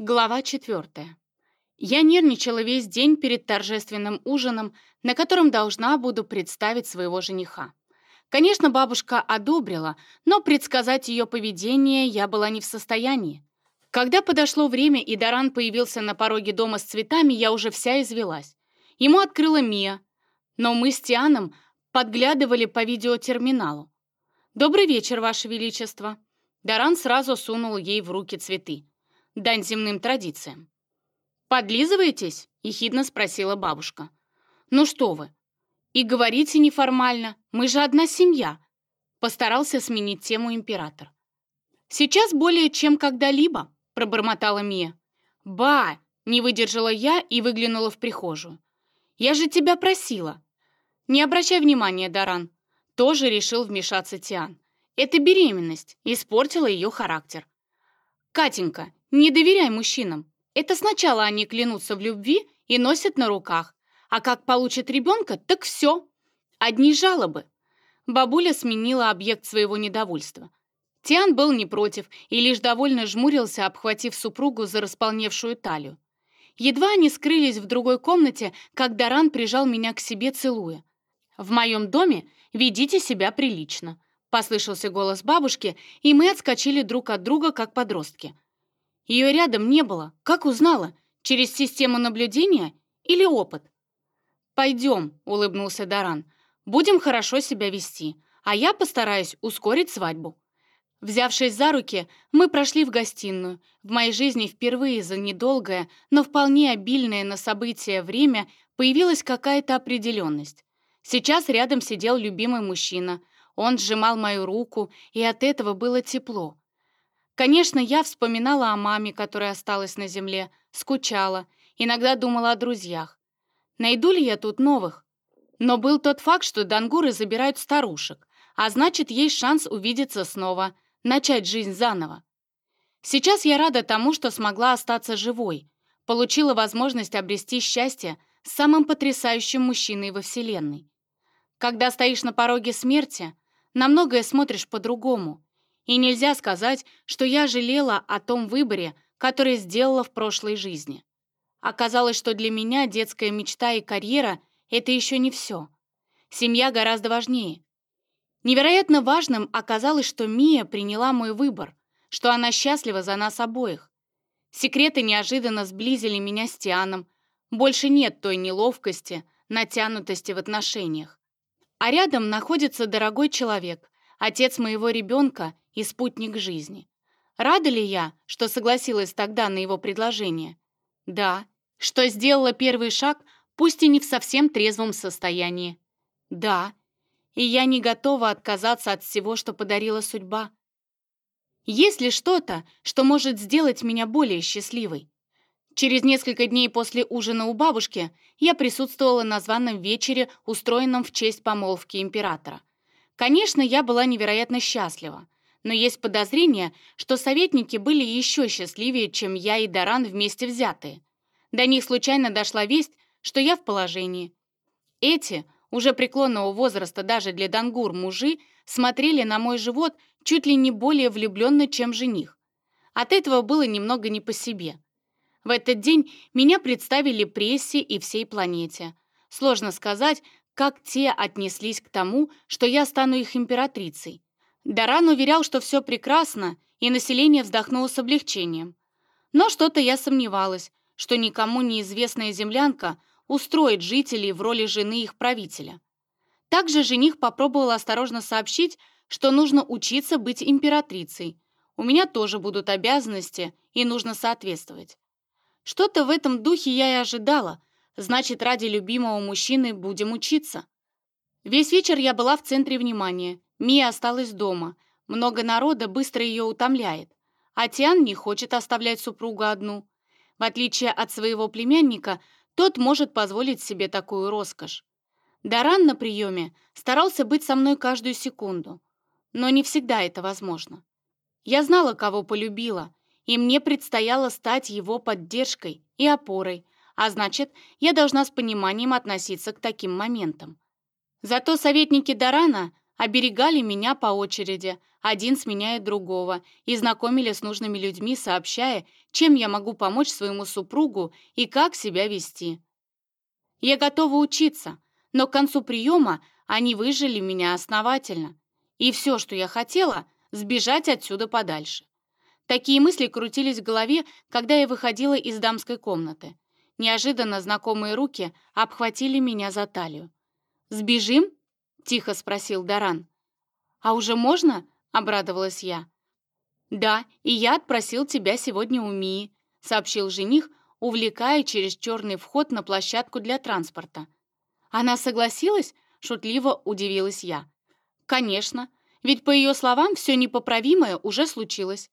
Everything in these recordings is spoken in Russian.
Глава четвертая. Я нервничала весь день перед торжественным ужином, на котором должна буду представить своего жениха. Конечно, бабушка одобрила, но предсказать ее поведение я была не в состоянии. Когда подошло время и Даран появился на пороге дома с цветами, я уже вся извелась. Ему открыла Мия, но мы с Тианом подглядывали по видеотерминалу. «Добрый вечер, Ваше Величество!» Даран сразу сунул ей в руки цветы дань земным традициям. «Подлизываетесь?» — ехидно спросила бабушка. «Ну что вы? И говорите неформально, мы же одна семья», — постарался сменить тему император. «Сейчас более чем когда-либо», — пробормотала Мия. «Ба!» — не выдержала я и выглянула в прихожую. «Я же тебя просила». «Не обращай внимания, Даран», — тоже решил вмешаться Тиан. «Это беременность испортила ее характер». «Катенька, не доверяй мужчинам. Это сначала они клянутся в любви и носят на руках, а как получат ребенка, так все. Одни жалобы. Бабуля сменила объект своего недовольства. Тиан был не против и лишь довольно жмурился, обхватив супругу за располневшую талию. Едва они скрылись в другой комнате, как Даран прижал меня к себе, целуя. «В моем доме ведите себя прилично», — послышался голос бабушки, и мы отскочили друг от друга, как подростки — ее рядом не было. Как узнала? Через систему наблюдения или опыт? «Пойдем», — улыбнулся Даран. «Будем хорошо себя вести, а я постараюсь ускорить свадьбу». Взявшись за руки, мы прошли в гостиную. В моей жизни впервые за недолгое, но вполне обильное на события время появилась какая-то определенность. Сейчас рядом сидел любимый мужчина. Он сжимал мою руку, и от этого было тепло. Конечно, я вспоминала о маме, которая осталась на земле, скучала, иногда думала о друзьях. Найду ли я тут новых? Но был тот факт, что дангуры забирают старушек, а значит, есть шанс увидеться снова, начать жизнь заново. Сейчас я рада тому, что смогла остаться живой, получила возможность обрести счастье с самым потрясающим мужчиной во Вселенной. Когда стоишь на пороге смерти, на многое смотришь по-другому — и нельзя сказать, что я жалела о том выборе, который сделала в прошлой жизни. Оказалось, что для меня детская мечта и карьера — это еще не все. Семья гораздо важнее. Невероятно важным оказалось, что Мия приняла мой выбор, что она счастлива за нас обоих. Секреты неожиданно сблизили меня с Тианом. Больше нет той неловкости, натянутости в отношениях. А рядом находится дорогой человек, отец моего ребенка и спутник жизни. Рада ли я, что согласилась тогда на его предложение? Да. Что сделала первый шаг, пусть и не в совсем трезвом состоянии? Да. И я не готова отказаться от всего, что подарила судьба. Есть ли что-то, что может сделать меня более счастливой? Через несколько дней после ужина у бабушки я присутствовала на званом вечере, устроенном в честь помолвки императора. Конечно, я была невероятно счастлива но есть подозрение, что советники были еще счастливее, чем я и Даран вместе взятые. До них случайно дошла весть, что я в положении. Эти, уже преклонного возраста даже для дангур мужи, смотрели на мой живот чуть ли не более влюбленно, чем жених. От этого было немного не по себе. В этот день меня представили прессе и всей планете. Сложно сказать, как те отнеслись к тому, что я стану их императрицей. Даран уверял, что все прекрасно, и население вздохнуло с облегчением. Но что-то я сомневалась, что никому неизвестная землянка устроит жителей в роли жены их правителя. Также жених попробовал осторожно сообщить, что нужно учиться быть императрицей. У меня тоже будут обязанности, и нужно соответствовать. Что-то в этом духе я и ожидала, значит, ради любимого мужчины будем учиться. Весь вечер я была в центре внимания, Мия осталась дома. Много народа быстро ее утомляет. А Тиан не хочет оставлять супругу одну. В отличие от своего племянника, тот может позволить себе такую роскошь. Даран на приеме старался быть со мной каждую секунду. Но не всегда это возможно. Я знала, кого полюбила, и мне предстояло стать его поддержкой и опорой, а значит, я должна с пониманием относиться к таким моментам. Зато советники Дарана оберегали меня по очереди, один сменяя другого, и знакомили с нужными людьми, сообщая, чем я могу помочь своему супругу и как себя вести. Я готова учиться, но к концу приема они выжили меня основательно. И все, что я хотела, сбежать отсюда подальше. Такие мысли крутились в голове, когда я выходила из дамской комнаты. Неожиданно знакомые руки обхватили меня за талию. «Сбежим?» — тихо спросил Даран. «А уже можно?» — обрадовалась я. «Да, и я отпросил тебя сегодня у Мии», — сообщил жених, увлекая через черный вход на площадку для транспорта. «Она согласилась?» — шутливо удивилась я. «Конечно, ведь по ее словам все непоправимое уже случилось».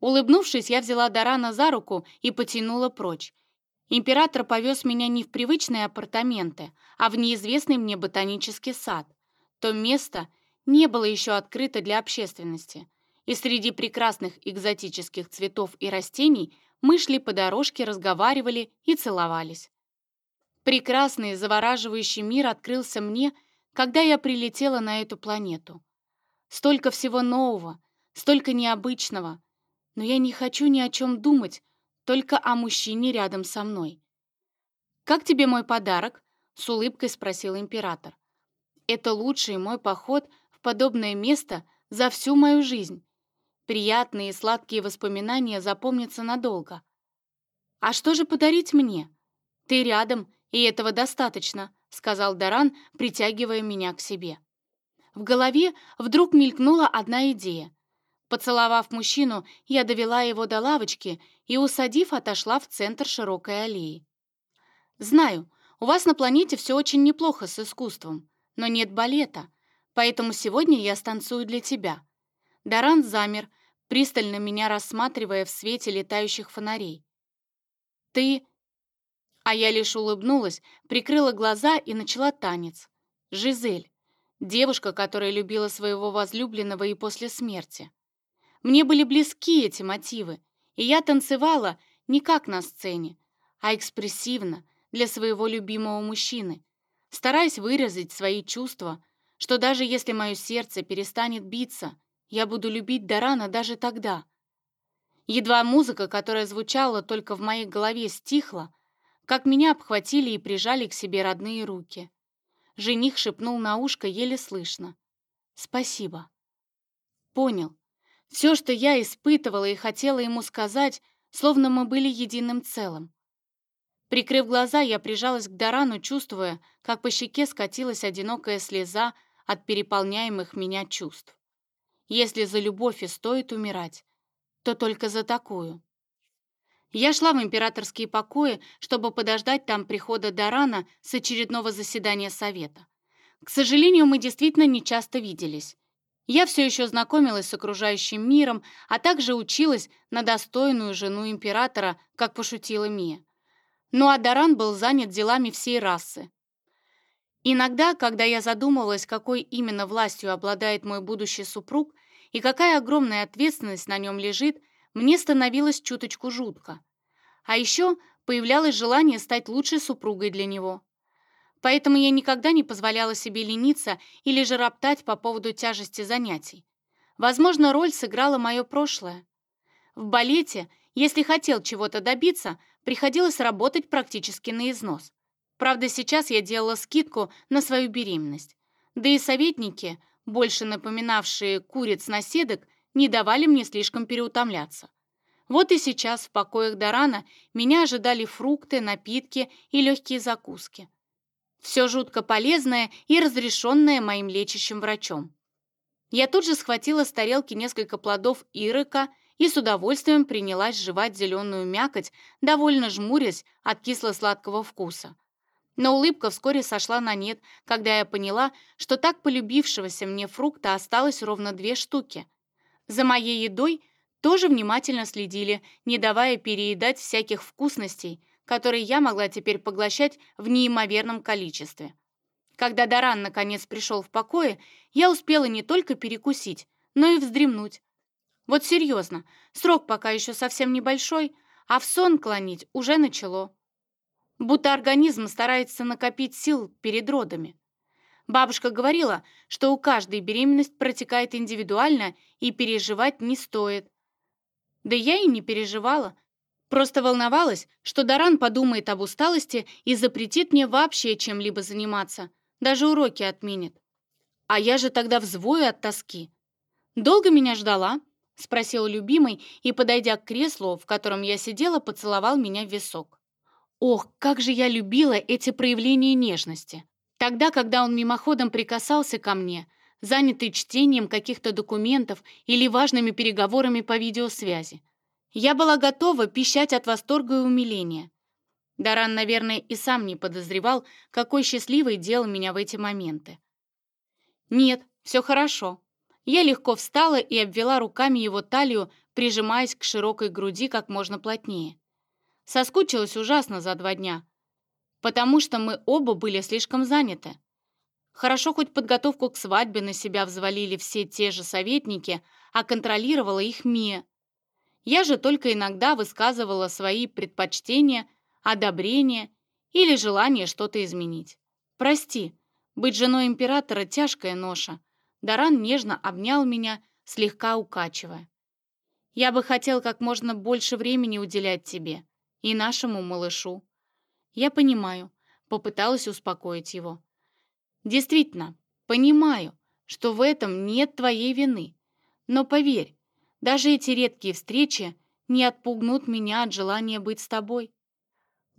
Улыбнувшись, я взяла Дарана за руку и потянула прочь. Император повез меня не в привычные апартаменты, а в неизвестный мне ботанический сад. То место не было еще открыто для общественности, и среди прекрасных экзотических цветов и растений мы шли по дорожке, разговаривали и целовались. Прекрасный, завораживающий мир открылся мне, когда я прилетела на эту планету. Столько всего нового, столько необычного, но я не хочу ни о чем думать, только о мужчине рядом со мной. «Как тебе мой подарок?» — с улыбкой спросил император. «Это лучший мой поход в подобное место за всю мою жизнь. Приятные и сладкие воспоминания запомнятся надолго. А что же подарить мне? Ты рядом, и этого достаточно», — сказал Даран, притягивая меня к себе. В голове вдруг мелькнула одна идея. Поцеловав мужчину, я довела его до лавочки и, усадив, отошла в центр широкой аллеи. «Знаю, у вас на планете все очень неплохо с искусством, но нет балета, поэтому сегодня я станцую для тебя». Даран замер, пристально меня рассматривая в свете летающих фонарей. «Ты...» А я лишь улыбнулась, прикрыла глаза и начала танец. Жизель. Девушка, которая любила своего возлюбленного и после смерти. Мне были близки эти мотивы, и я танцевала не как на сцене, а экспрессивно для своего любимого мужчины, стараясь выразить свои чувства, что даже если мое сердце перестанет биться, я буду любить Дарана даже тогда. Едва музыка, которая звучала только в моей голове, стихла, как меня обхватили и прижали к себе родные руки. Жених шепнул на ушко еле слышно. «Спасибо». Понял, все, что я испытывала и хотела ему сказать, словно мы были единым целым. Прикрыв глаза, я прижалась к Дарану, чувствуя, как по щеке скатилась одинокая слеза от переполняемых меня чувств. Если за любовь и стоит умирать, то только за такую. Я шла в императорские покои, чтобы подождать там прихода Дарана с очередного заседания совета. К сожалению, мы действительно не часто виделись. Я все еще знакомилась с окружающим миром, а также училась на достойную жену императора, как пошутила Мия. Ну а Даран был занят делами всей расы. Иногда, когда я задумывалась, какой именно властью обладает мой будущий супруг и какая огромная ответственность на нем лежит, мне становилось чуточку жутко. А еще появлялось желание стать лучшей супругой для него. Поэтому я никогда не позволяла себе лениться или же роптать по поводу тяжести занятий. Возможно, роль сыграла мое прошлое. В балете, если хотел чего-то добиться, приходилось работать практически на износ. Правда, сейчас я делала скидку на свою беременность. Да и советники, больше напоминавшие куриц-наседок, не давали мне слишком переутомляться. Вот и сейчас в покоях Дарана меня ожидали фрукты, напитки и легкие закуски. Все жутко полезное и разрешенное моим лечащим врачом. Я тут же схватила с тарелки несколько плодов ирыка и с удовольствием принялась жевать зеленую мякоть, довольно жмурясь от кисло-сладкого вкуса. Но улыбка вскоре сошла на нет, когда я поняла, что так полюбившегося мне фрукта осталось ровно две штуки. За моей едой тоже внимательно следили, не давая переедать всяких вкусностей – которые я могла теперь поглощать в неимоверном количестве. Когда Даран наконец пришел в покое, я успела не только перекусить, но и вздремнуть. Вот серьезно, срок пока еще совсем небольшой, а в сон клонить уже начало. Будто организм старается накопить сил перед родами. Бабушка говорила, что у каждой беременность протекает индивидуально и переживать не стоит. Да я и не переживала. Просто волновалась, что Даран подумает об усталости и запретит мне вообще чем-либо заниматься, даже уроки отменит. А я же тогда взвою от тоски. «Долго меня ждала?» — спросил любимый и, подойдя к креслу, в котором я сидела, поцеловал меня в висок. Ох, как же я любила эти проявления нежности. Тогда, когда он мимоходом прикасался ко мне, занятый чтением каких-то документов или важными переговорами по видеосвязи. Я была готова пищать от восторга и умиления. Даран, наверное, и сам не подозревал, какой счастливой делал меня в эти моменты. Нет, все хорошо. Я легко встала и обвела руками его талию, прижимаясь к широкой груди как можно плотнее. Соскучилась ужасно за два дня, потому что мы оба были слишком заняты. Хорошо, хоть подготовку к свадьбе на себя взвалили все те же советники, а контролировала их Мия. Я же только иногда высказывала свои предпочтения, одобрения или желание что-то изменить. Прости, быть женой императора — тяжкая ноша. Даран нежно обнял меня, слегка укачивая. Я бы хотел как можно больше времени уделять тебе и нашему малышу. «Я понимаю», — попыталась успокоить его. «Действительно, понимаю, что в этом нет твоей вины. Но поверь, даже эти редкие встречи не отпугнут меня от желания быть с тобой.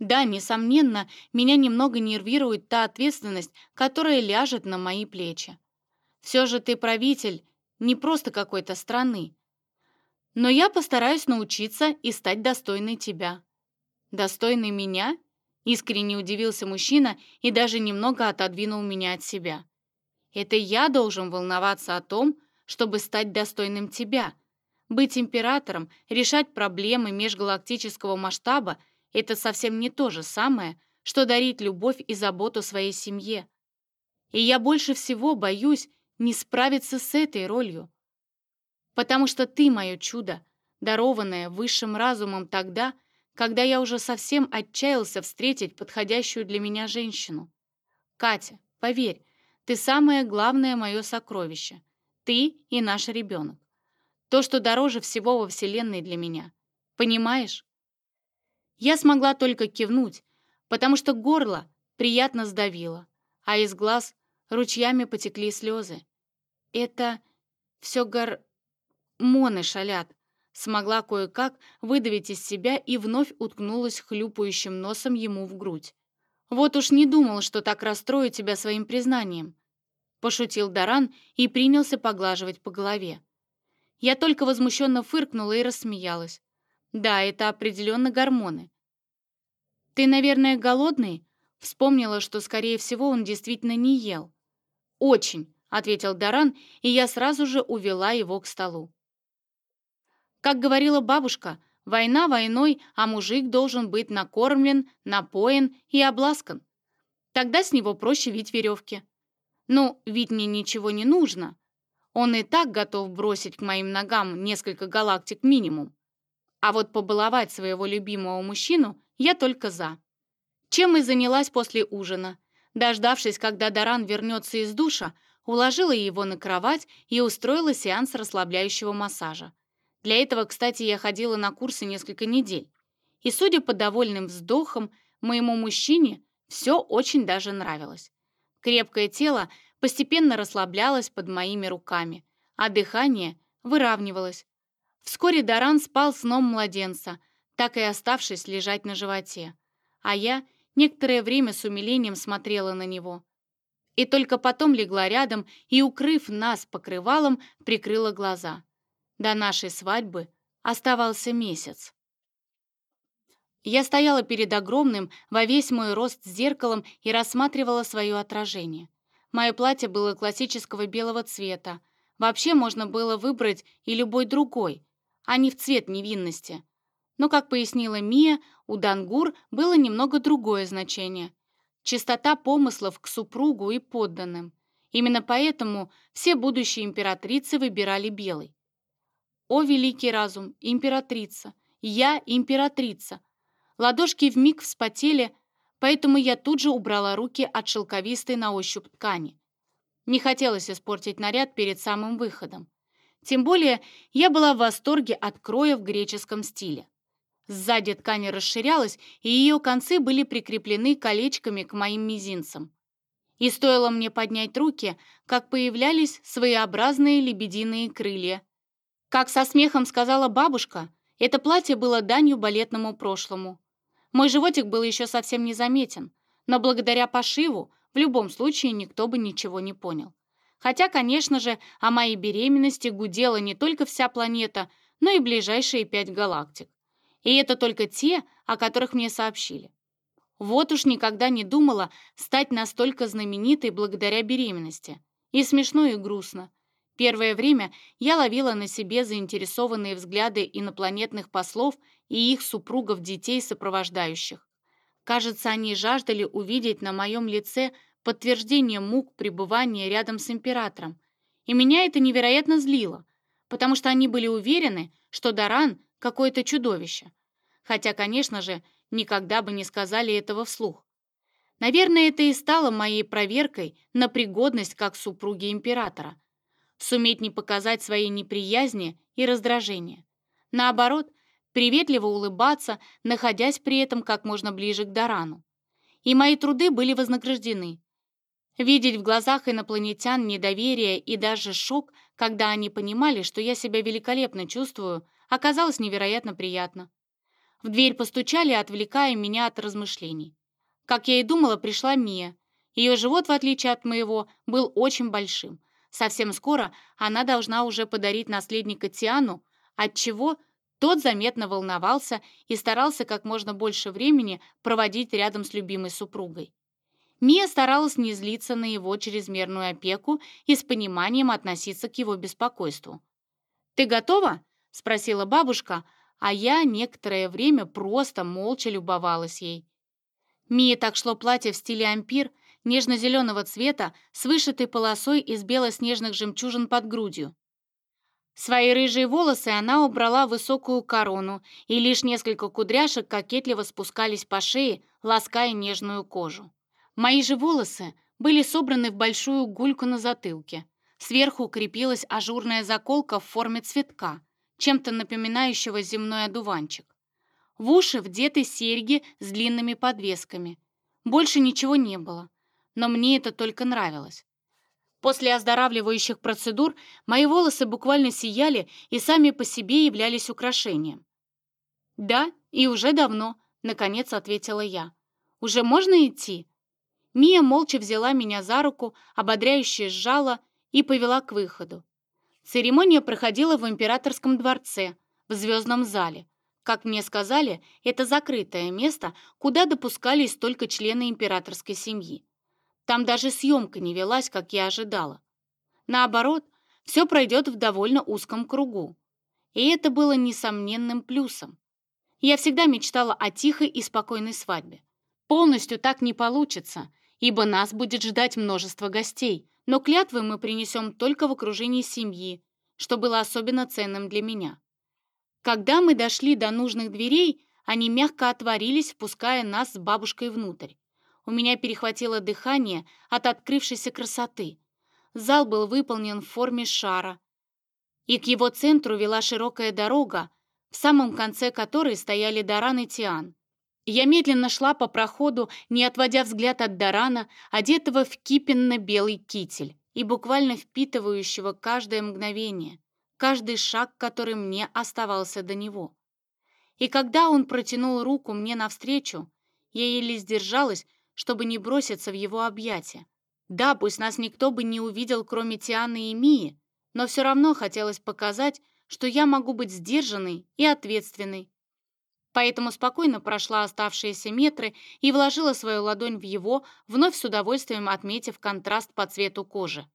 Да, несомненно, меня немного нервирует та ответственность, которая ляжет на мои плечи. Все же ты правитель не просто какой-то страны. Но я постараюсь научиться и стать достойной тебя. Достойной меня Искренне удивился мужчина и даже немного отодвинул меня от себя. «Это я должен волноваться о том, чтобы стать достойным тебя. Быть императором, решать проблемы межгалактического масштаба — это совсем не то же самое, что дарить любовь и заботу своей семье. И я больше всего боюсь не справиться с этой ролью. Потому что ты мое чудо, дарованное высшим разумом тогда, когда я уже совсем отчаялся встретить подходящую для меня женщину. Катя, поверь, ты самое главное мое сокровище. Ты и наш ребенок. То, что дороже всего во Вселенной для меня. Понимаешь? Я смогла только кивнуть, потому что горло приятно сдавило, а из глаз ручьями потекли слезы. Это все гормоны шалят, Смогла кое-как выдавить из себя и вновь уткнулась хлюпающим носом ему в грудь. «Вот уж не думал, что так расстрою тебя своим признанием», пошутил Даран и принялся поглаживать по голове. Я только возмущенно фыркнула и рассмеялась. «Да, это определенно гормоны». «Ты, наверное, голодный?» Вспомнила, что, скорее всего, он действительно не ел. «Очень», — ответил Даран, и я сразу же увела его к столу. Как говорила бабушка, война войной, а мужик должен быть накормлен, напоен и обласкан. Тогда с него проще вить веревки. Ну, ведь мне ничего не нужно. Он и так готов бросить к моим ногам несколько галактик минимум. А вот побаловать своего любимого мужчину я только за. Чем и занялась после ужина. Дождавшись, когда Даран вернется из душа, уложила его на кровать и устроила сеанс расслабляющего массажа. Для этого, кстати, я ходила на курсы несколько недель. И, судя по довольным вздохам, моему мужчине все очень даже нравилось. Крепкое тело постепенно расслаблялось под моими руками, а дыхание выравнивалось. Вскоре Даран спал сном младенца, так и оставшись лежать на животе. А я некоторое время с умилением смотрела на него. И только потом легла рядом и, укрыв нас покрывалом, прикрыла глаза. До нашей свадьбы оставался месяц. Я стояла перед огромным, во весь мой рост зеркалом и рассматривала свое отражение. Мое платье было классического белого цвета. Вообще можно было выбрать и любой другой, а не в цвет невинности. Но, как пояснила Мия, у Дангур было немного другое значение. Чистота помыслов к супругу и подданным. Именно поэтому все будущие императрицы выбирали белый. О, великий разум, императрица! Я императрица! Ладошки вмиг вспотели, поэтому я тут же убрала руки от шелковистой на ощупь ткани. Не хотелось испортить наряд перед самым выходом. Тем более я была в восторге от кроя в греческом стиле. Сзади ткань расширялась, и ее концы были прикреплены колечками к моим мизинцам. И стоило мне поднять руки, как появлялись своеобразные лебединые крылья. Как со смехом сказала бабушка, это платье было данью балетному прошлому. Мой животик был еще совсем незаметен, но благодаря пошиву в любом случае никто бы ничего не понял. Хотя, конечно же, о моей беременности гудела не только вся планета, но и ближайшие пять галактик. И это только те, о которых мне сообщили. Вот уж никогда не думала стать настолько знаменитой благодаря беременности. И смешно, и грустно. Первое время я ловила на себе заинтересованные взгляды инопланетных послов и их супругов-детей сопровождающих. Кажется, они жаждали увидеть на моем лице подтверждение мук пребывания рядом с императором. И меня это невероятно злило, потому что они были уверены, что Даран — какое-то чудовище. Хотя, конечно же, никогда бы не сказали этого вслух. Наверное, это и стало моей проверкой на пригодность как супруги императора. Суметь не показать своей неприязни и раздражения. Наоборот, приветливо улыбаться, находясь при этом как можно ближе к Дарану. И мои труды были вознаграждены. Видеть в глазах инопланетян недоверие и даже шок, когда они понимали, что я себя великолепно чувствую, оказалось невероятно приятно. В дверь постучали, отвлекая меня от размышлений. Как я и думала, пришла Мия. Ее живот, в отличие от моего, был очень большим. Совсем скоро она должна уже подарить наследника Тиану, отчего тот заметно волновался и старался как можно больше времени проводить рядом с любимой супругой. Мия старалась не злиться на его чрезмерную опеку и с пониманием относиться к его беспокойству. «Ты готова?» — спросила бабушка, а я некоторое время просто молча любовалась ей. Мия так шло платье в стиле ампир, нежно-зеленого цвета, с вышитой полосой из белоснежных жемчужин под грудью. Свои рыжие волосы она убрала в высокую корону, и лишь несколько кудряшек кокетливо спускались по шее, лаская нежную кожу. Мои же волосы были собраны в большую гульку на затылке. Сверху крепилась ажурная заколка в форме цветка, чем-то напоминающего земной одуванчик. В уши вдеты серьги с длинными подвесками. Больше ничего не было, но мне это только нравилось. После оздоравливающих процедур мои волосы буквально сияли и сами по себе являлись украшением. «Да, и уже давно», — наконец ответила я. «Уже можно идти?» Мия молча взяла меня за руку, ободряюще сжала и повела к выходу. Церемония проходила в императорском дворце, в звездном зале. Как мне сказали, это закрытое место, куда допускались только члены императорской семьи. Там даже съемка не велась, как я ожидала. Наоборот, все пройдет в довольно узком кругу. И это было несомненным плюсом. Я всегда мечтала о тихой и спокойной свадьбе. Полностью так не получится, ибо нас будет ждать множество гостей, но клятвы мы принесем только в окружении семьи, что было особенно ценным для меня. Когда мы дошли до нужных дверей, они мягко отворились, впуская нас с бабушкой внутрь. У меня перехватило дыхание от открывшейся красоты. Зал был выполнен в форме шара, и к его центру вела широкая дорога, в самом конце которой стояли Даран и Тиан. Я медленно шла по проходу, не отводя взгляд от Дарана, одетого в кипенно-белый китель и буквально впитывающего каждое мгновение, каждый шаг, который мне оставался до него. И когда он протянул руку мне навстречу, я еле сдержалась, чтобы не броситься в его объятия. Да, пусть нас никто бы не увидел, кроме Тианы и Мии, но все равно хотелось показать, что я могу быть сдержанной и ответственной, поэтому спокойно прошла оставшиеся метры и вложила свою ладонь в его, вновь с удовольствием отметив контраст по цвету кожи.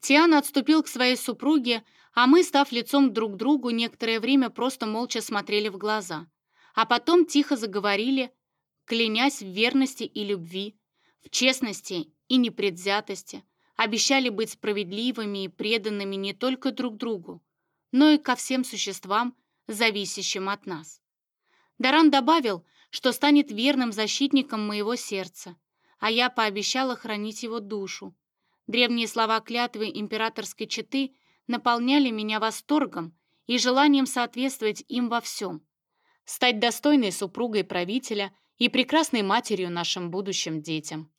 Тиана отступил к своей супруге, а мы, став лицом друг к другу, некоторое время просто молча смотрели в глаза, а потом тихо заговорили, клянясь в верности и любви, в честности и непредвзятости, обещали быть справедливыми и преданными не только друг другу, но и ко всем существам, зависящим от нас. Даран добавил, что станет верным защитником моего сердца, а я пообещала хранить его душу. Древние слова клятвы императорской четы наполняли меня восторгом и желанием соответствовать им во всем. Стать достойной супругой правителя и прекрасной матерью нашим будущим детям.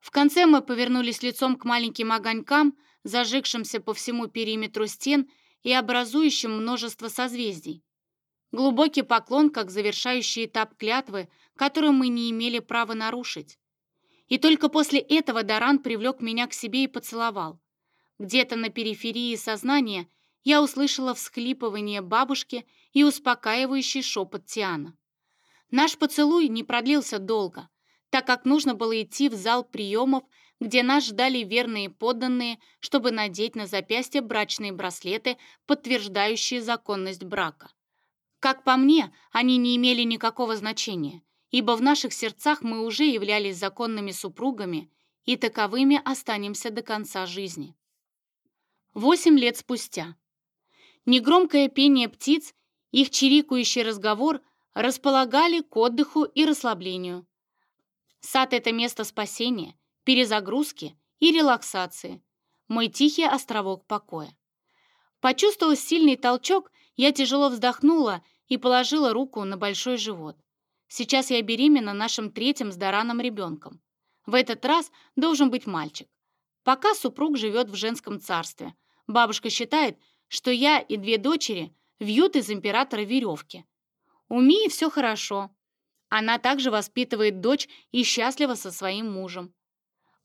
В конце мы повернулись лицом к маленьким огонькам, зажегшимся по всему периметру стен и образующим множество созвездий. Глубокий поклон, как завершающий этап клятвы, которую мы не имели права нарушить. И только после этого Даран привлек меня к себе и поцеловал. Где-то на периферии сознания я услышала всхлипывание бабушки и успокаивающий шепот Тиана. Наш поцелуй не продлился долго, так как нужно было идти в зал приемов, где нас ждали верные подданные, чтобы надеть на запястье брачные браслеты, подтверждающие законность брака. Как по мне, они не имели никакого значения, ибо в наших сердцах мы уже являлись законными супругами и таковыми останемся до конца жизни. Восемь лет спустя. Негромкое пение птиц, их чирикающий разговор располагали к отдыху и расслаблению. Сад — это место спасения, перезагрузки и релаксации, мой тихий островок покоя. Почувствовав сильный толчок, я тяжело вздохнула и положила руку на большой живот. Сейчас я беременна нашим третьим с Дараном ребенком. В этот раз должен быть мальчик. Пока супруг живет в женском царстве. Бабушка считает, что я и две дочери вьют из императора веревки. У Мии все хорошо. Она также воспитывает дочь и счастлива со своим мужем.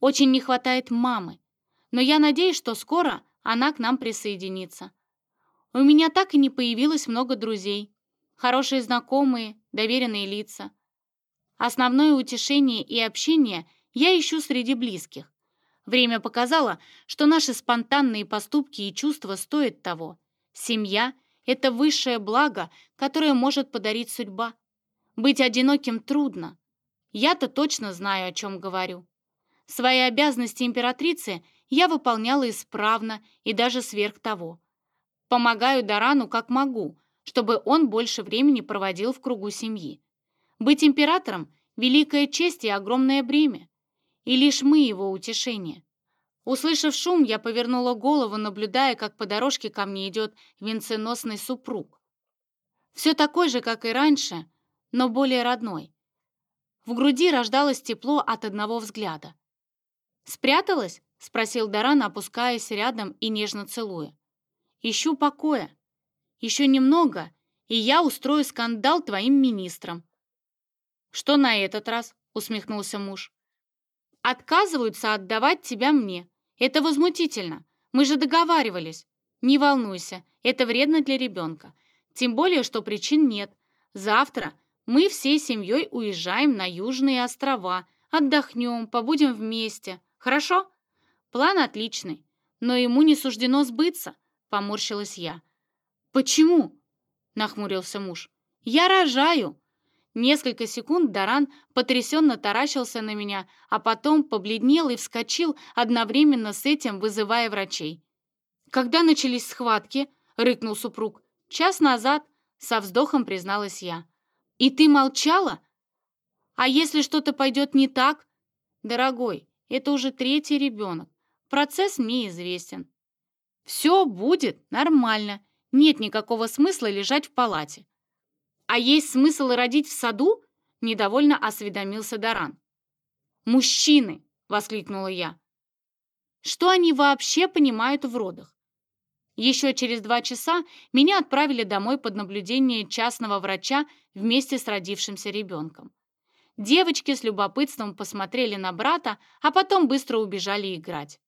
Очень не хватает мамы, но я надеюсь, что скоро она к нам присоединится. У меня так и не появилось много друзей. Хорошие знакомые, доверенные лица. Основное утешение и общение я ищу среди близких. Время показало, что наши спонтанные поступки и чувства стоят того. Семья — это высшее благо, которое может подарить судьба. Быть одиноким трудно. Я-то точно знаю, о чем говорю. Свои обязанности императрицы я выполняла исправно и даже сверх того. Помогаю Дарану как могу, чтобы он больше времени проводил в кругу семьи. Быть императором — великая честь и огромное бремя. И лишь мы его утешение. Услышав шум, я повернула голову, наблюдая, как по дорожке ко мне идет венценосный супруг. Все такой же, как и раньше, но более родной. В груди рождалось тепло от одного взгляда. «Спряталась?» — спросил Даран, опускаясь рядом и нежно целуя. «Ищу покоя. Еще немного, и я устрою скандал твоим министрам». «Что на этот раз?» — усмехнулся муж. «Отказываются отдавать тебя мне. Это возмутительно. Мы же договаривались. Не волнуйся, это вредно для ребенка. Тем более, что причин нет. Завтра мы всей семьей уезжаем на Южные острова, отдохнем, побудем вместе. Хорошо? План отличный, но ему не суждено сбыться, поморщилась я. «Почему?» — нахмурился муж. «Я рожаю!» Несколько секунд Даран потрясенно таращился на меня, а потом побледнел и вскочил, одновременно с этим вызывая врачей. «Когда начались схватки?» — рыкнул супруг. «Час назад», — со вздохом призналась я. «И ты молчала? А если что-то пойдет не так?» «Дорогой, это уже третий ребенок. Процесс мне известен. Все будет нормально нет никакого смысла лежать в палате. А есть смысл родить в саду? Недовольно осведомился Даран. «Мужчины!» — воскликнула я. «Что они вообще понимают в родах?» Еще через два часа меня отправили домой под наблюдение частного врача вместе с родившимся ребенком. Девочки с любопытством посмотрели на брата, а потом быстро убежали играть.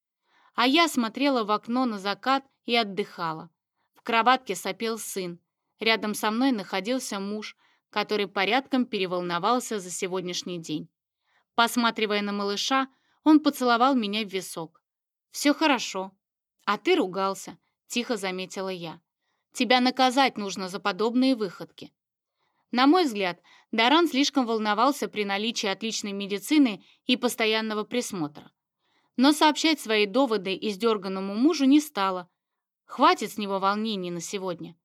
А я смотрела в окно на закат и отдыхала. Кроватке сопел сын. Рядом со мной находился муж, который порядком переволновался за сегодняшний день. Посматривая на малыша, он поцеловал меня в висок. «Все хорошо. А ты ругался», — тихо заметила я. «Тебя наказать нужно за подобные выходки». На мой взгляд, Даран слишком волновался при наличии отличной медицины и постоянного присмотра. Но сообщать свои доводы издерганному мужу не стала, Хватит с него волнений на сегодня.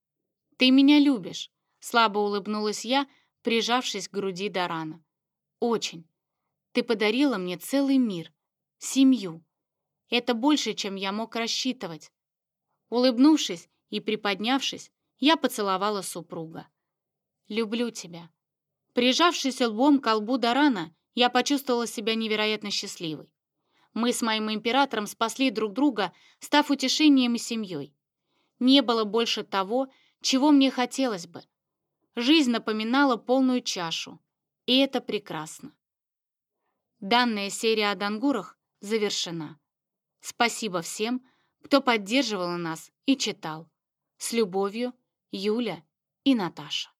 Ты меня любишь, слабо улыбнулась я, прижавшись к груди Дарана. Очень. Ты подарила мне целый мир, семью. Это больше, чем я мог рассчитывать. Улыбнувшись и приподнявшись, я поцеловала супруга. «Люблю тебя». Прижавшись лбом к лбу Дарана, я почувствовала себя невероятно счастливой. Мы с моим императором спасли друг друга, став утешением и семьей. Не было больше того, чего мне хотелось бы. Жизнь напоминала полную чашу, и это прекрасно. Данная серия о дангурах завершена. Спасибо всем, кто поддерживал нас и читал. С любовью, Юля и Наташа.